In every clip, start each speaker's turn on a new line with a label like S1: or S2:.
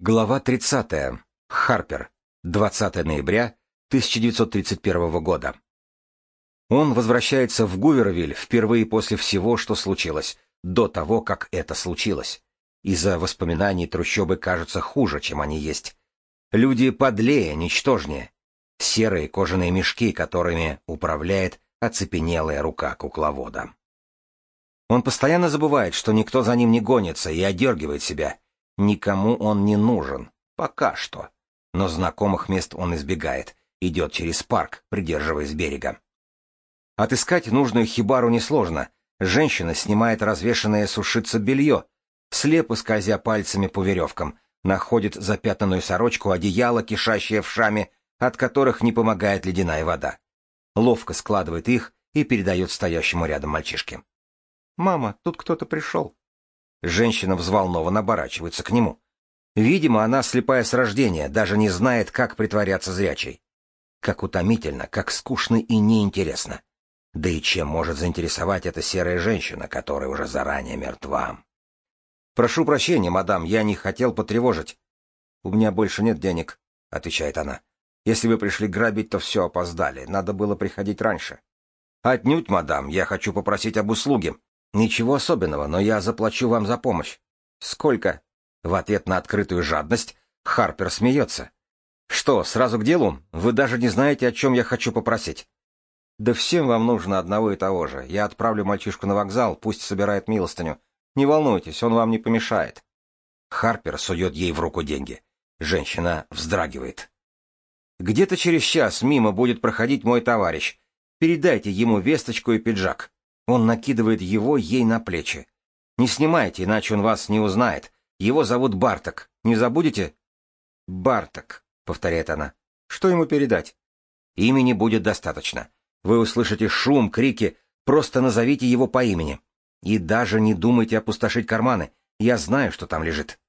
S1: Глава 30. Харпер. 20 ноября 1931 года. Он возвращается в Гувервиль впервые после всего, что случилось, до того, как это случилось. Из-за воспоминаний трущобы кажутся хуже, чем они есть. Люди подлее, ничтожнее. Серые кожаные мешки, которыми управляет оцепенелая рука кукловода. Он постоянно забывает, что никто за ним не гонится, и одергивает себя — Никому он не нужен. Пока что. Но знакомых мест он избегает. Идет через парк, придерживаясь берега. Отыскать нужную хибару несложно. Женщина снимает развешанное сушиться белье, слепо скользя пальцами по веревкам, находит запятнанную сорочку, одеяло, кишащее вшами, от которых не помогает ледяная вода. Ловко складывает их и передает стоящему рядом мальчишке. «Мама, тут кто-то пришел». Женщина взволнованно оборачивается к нему. Видимо, она слепая с рождения, даже не знает, как притворяться зрячей. Как утомительно, как скучно и неинтересно. Да и чем может заинтересовать эта серая женщина, которая уже заранее мертва? «Прошу прощения, мадам, я не хотел потревожить». «У меня больше нет денег», — отвечает она. «Если вы пришли грабить, то все опоздали. Надо было приходить раньше». «Отнюдь, мадам, я хочу попросить об услуге. Ничего особенного, но я заплачу вам за помощь. Сколько? В ответ на открытую жадность Харпер смеется. Что, сразу к делу? Вы даже не знаете, о чем я хочу попросить. Да всем вам нужно одного и того же. Я отправлю мальчишку на вокзал, пусть собирает милостыню. Не волнуйтесь, он вам не помешает. Харпер сует ей в руку деньги. Женщина вздрагивает. Где-то через час мимо будет проходить мой товарищ. Передайте ему весточку и пиджак. Он накидывает его ей на плечи. «Не снимайте, иначе он вас не узнает. Его зовут Барток. Не забудете?» «Барток», — повторяет она. «Что ему передать?» «Имени будет достаточно. Вы услышите шум, крики. Просто назовите его по имени. И даже не думайте опустошить карманы. Я знаю, что там лежит.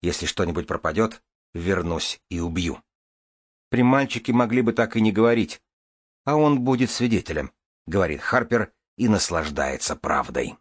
S1: Если что-нибудь пропадет, вернусь и убью». При мальчике могли бы так и не говорить. А он будет свидетелем, — говорит Харпер, — и наслаждается правдой.